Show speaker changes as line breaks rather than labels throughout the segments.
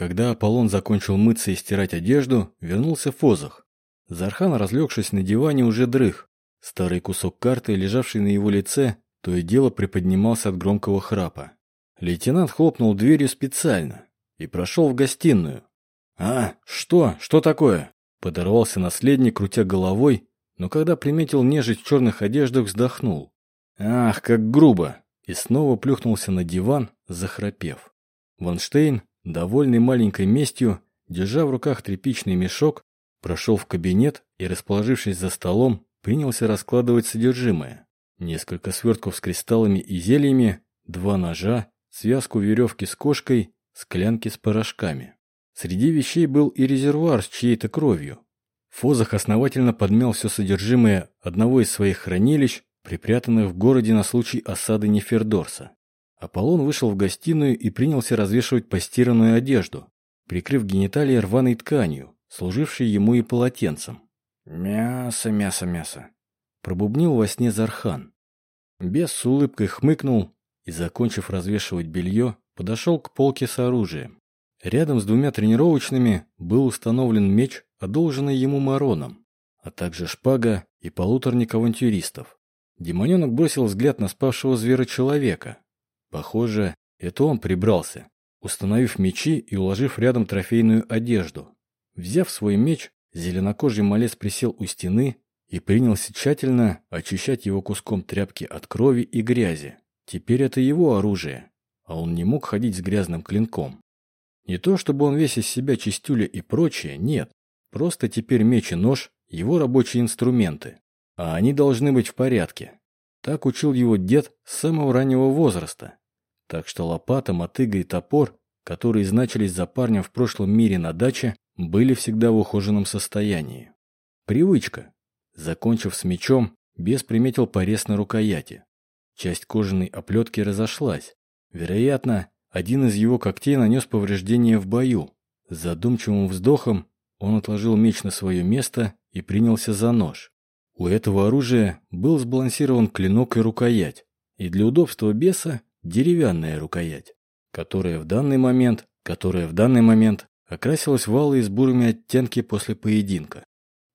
Когда Аполлон закончил мыться и стирать одежду, вернулся Фозах. Зархан, разлегшись на диване, уже дрых. Старый кусок карты, лежавший на его лице, то и дело приподнимался от громкого храпа. Лейтенант хлопнул дверью специально и прошел в гостиную. «А, что? Что такое?» Подорвался наследник, крутя головой, но когда приметил нежить в черных одеждах, вздохнул. «Ах, как грубо!» И снова плюхнулся на диван, захрапев. Ванштейн, довольный маленькой местью, держа в руках тряпичный мешок, прошел в кабинет и, расположившись за столом, принялся раскладывать содержимое. Несколько свертков с кристаллами и зельями, два ножа, связку веревки с кошкой, склянки с порошками. Среди вещей был и резервуар с чьей-то кровью. Фозах основательно подмял все содержимое одного из своих хранилищ, припрятанных в городе на случай осады Нефердорса. Аполлон вышел в гостиную и принялся развешивать постиранную одежду, прикрыв гениталии рваной тканью, служившей ему и полотенцем. «Мясо, мясо, мясо!» – пробубнил во сне Зархан. Бес с улыбкой хмыкнул и, закончив развешивать белье, подошел к полке с оружием. Рядом с двумя тренировочными был установлен меч, одолженный ему Мароном, а также шпага и полуторник авантюристов. Демоненок бросил взгляд на спавшего звера-человека. Похоже, это он прибрался, установив мечи и уложив рядом трофейную одежду. Взяв свой меч, зеленокожий малец присел у стены и принялся тщательно очищать его куском тряпки от крови и грязи. Теперь это его оружие, а он не мог ходить с грязным клинком. Не то чтобы он весь из себя чистюля и прочее, нет. Просто теперь меч и нож – его рабочие инструменты. А они должны быть в порядке. Так учил его дед с самого раннего возраста. Так что лопата, мотыга и топор, которые значились за парнем в прошлом мире на даче, были всегда в ухоженном состоянии. Привычка. Закончив с мечом, бес приметил порез на рукояти. Часть кожаной оплетки разошлась. Вероятно, один из его когтей нанес повреждение в бою. С задумчивым вздохом он отложил меч на свое место и принялся за нож. У этого оружия был сбалансирован клинок и рукоять, и для удобства беса деревянная рукоять, которая в данный момент, которая в данный момент окрасилась в с бурыми оттенки после поединка.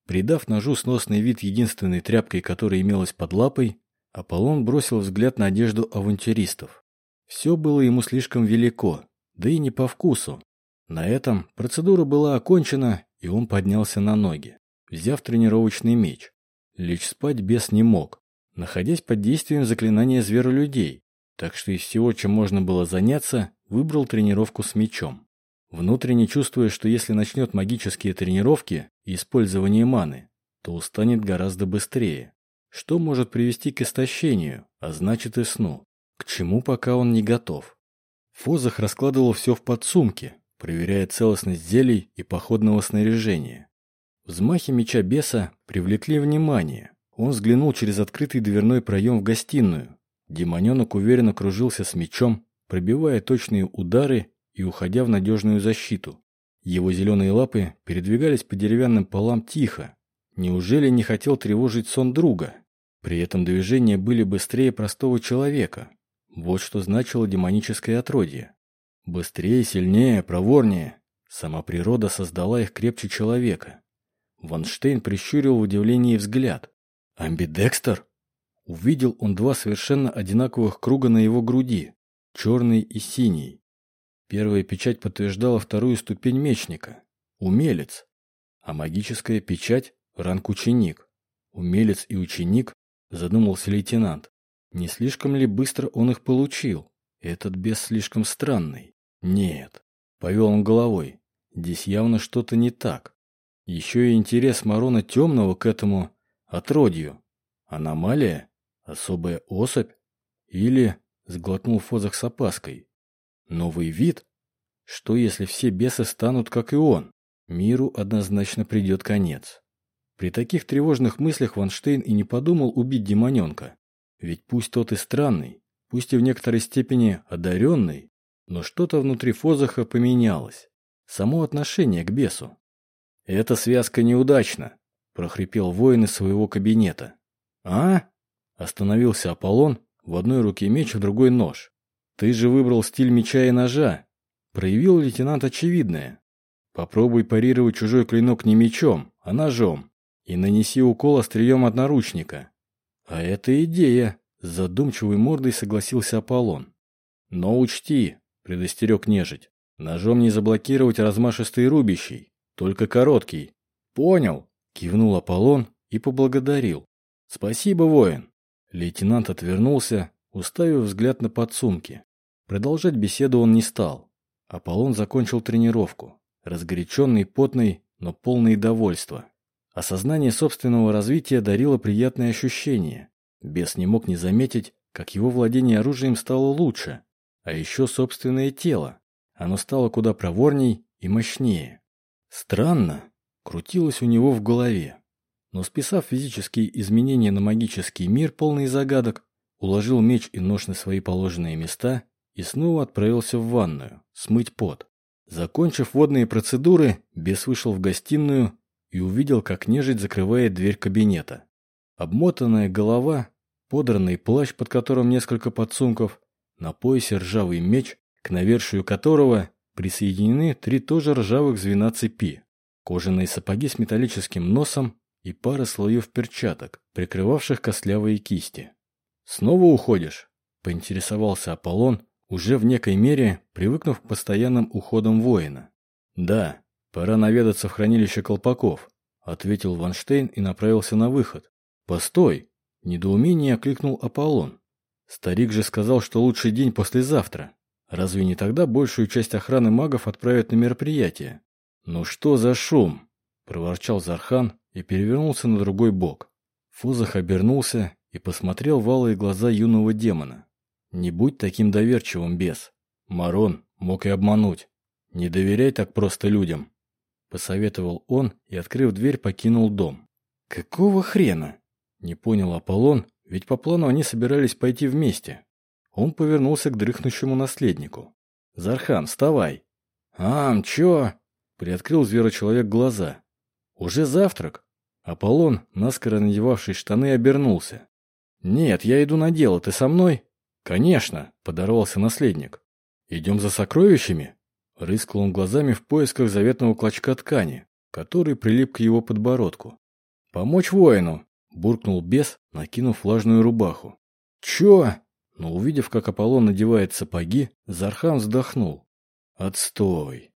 Придав ножу сносный вид единственной тряпкой, которая имелась под лапой, Аполлон бросил взгляд на одежду авантюристов. Все было ему слишком велико, да и не по вкусу. На этом процедура была окончена, и он поднялся на ноги, взяв тренировочный меч. Лечь спать бес не мог, находясь под действием заклинания зверолюдей, так что из всего, чем можно было заняться, выбрал тренировку с мечом. Внутренне чувствуя, что если начнет магические тренировки и использование маны, то устанет гораздо быстрее, что может привести к истощению, а значит и сну. К чему пока он не готов? Фозах раскладывал все в подсумке, проверяя целостность зелий и походного снаряжения. Взмахи меча беса привлекли внимание. Он взглянул через открытый дверной проем в гостиную. Демоненок уверенно кружился с мечом, пробивая точные удары и уходя в надежную защиту. Его зеленые лапы передвигались по деревянным полам тихо. Неужели не хотел тревожить сон друга? При этом движения были быстрее простого человека. Вот что значило демоническое отродье. Быстрее, сильнее, проворнее. Сама природа создала их крепче человека. Ванштейн прищурил в удивлении взгляд. «Амбидекстер?» Увидел он два совершенно одинаковых круга на его груди, черный и синий. Первая печать подтверждала вторую ступень мечника – умелец, а магическая печать – ранг ученик. Умелец и ученик, задумался лейтенант. Не слишком ли быстро он их получил? Этот бес слишком странный. Нет. Повел он головой. Здесь явно что-то не так. Еще и интерес Марона Темного к этому отродью. Аномалия? Особая особь? Или, сглотнул Фозах с опаской, новый вид? Что если все бесы станут, как и он? Миру однозначно придет конец. При таких тревожных мыслях Ванштейн и не подумал убить демоненка. Ведь пусть тот и странный, пусть и в некоторой степени одаренный, но что-то внутри Фозаха поменялось. Само отношение к бесу. «Эта связка неудачна», – прохрипел воин из своего кабинета. «А?» – остановился Аполлон, в одной руке меч, в другой нож. «Ты же выбрал стиль меча и ножа. проявил лейтенант очевидное. Попробуй парировать чужой клинок не мечом, а ножом, и нанеси укол острием от наручника. А это идея, с задумчивой мордой согласился Аполлон. Но учти, предостерег нежить, ножом не заблокировать размашистый рубящий, только короткий. Понял, кивнул Аполлон и поблагодарил. Спасибо, воин. Лейтенант отвернулся, уставив взгляд на подсумки. Продолжать беседу он не стал. Аполлон закончил тренировку, разгоряченный, потный, но полный довольства. Осознание собственного развития дарило приятное ощущение. Бес не мог не заметить, как его владение оружием стало лучше. А еще собственное тело. Оно стало куда проворней и мощнее. Странно, крутилось у него в голове. Но списав физические изменения на магический мир, полный загадок, уложил меч и нож на свои положенные места и снова отправился в ванную, смыть пот. Закончив водные процедуры, бес вышел в гостиную и увидел, как нежить закрывает дверь кабинета. Обмотанная голова, подранный плащ, под которым несколько подсумков, на поясе ржавый меч, к навершию которого присоединены три тоже ржавых звена цепи, кожаные сапоги с металлическим носом и пара слоев перчаток, прикрывавших костлявые кисти. «Снова уходишь?» – поинтересовался Аполлон, уже в некой мере привыкнув к постоянным уходам воина. «Да, пора наведаться в хранилище колпаков», — ответил Ванштейн и направился на выход. «Постой!» — недоумение окликнул Аполлон. Старик же сказал, что лучший день послезавтра. Разве не тогда большую часть охраны магов отправят на мероприятие? «Ну что за шум?» — проворчал Зархан и перевернулся на другой бок. Фузах обернулся и посмотрел в алые глаза юного демона. Не будь таким доверчивым, бес. Марон мог и обмануть. Не доверяй так просто людям. Посоветовал он и, открыв дверь, покинул дом. Какого хрена? Не понял Аполлон, ведь по плану они собирались пойти вместе. Он повернулся к дрыхнущему наследнику. «Зархан, вставай!» «Ам, чё?» Приоткрыл зверочеловек глаза. «Уже завтрак?» Аполлон, наскоро надевавший штаны, обернулся. «Нет, я иду на дело, ты со мной?» «Конечно», — подорвался наследник. «Идем за сокровищами?» Рыскал он глазами в поисках заветного клочка ткани, который прилип к его подбородку. «Помочь воину!» — буркнул бес, накинув влажную рубаху. «Чё?» Но увидев, как Аполлон надевает сапоги, Зархан вздохнул. «Отстой!»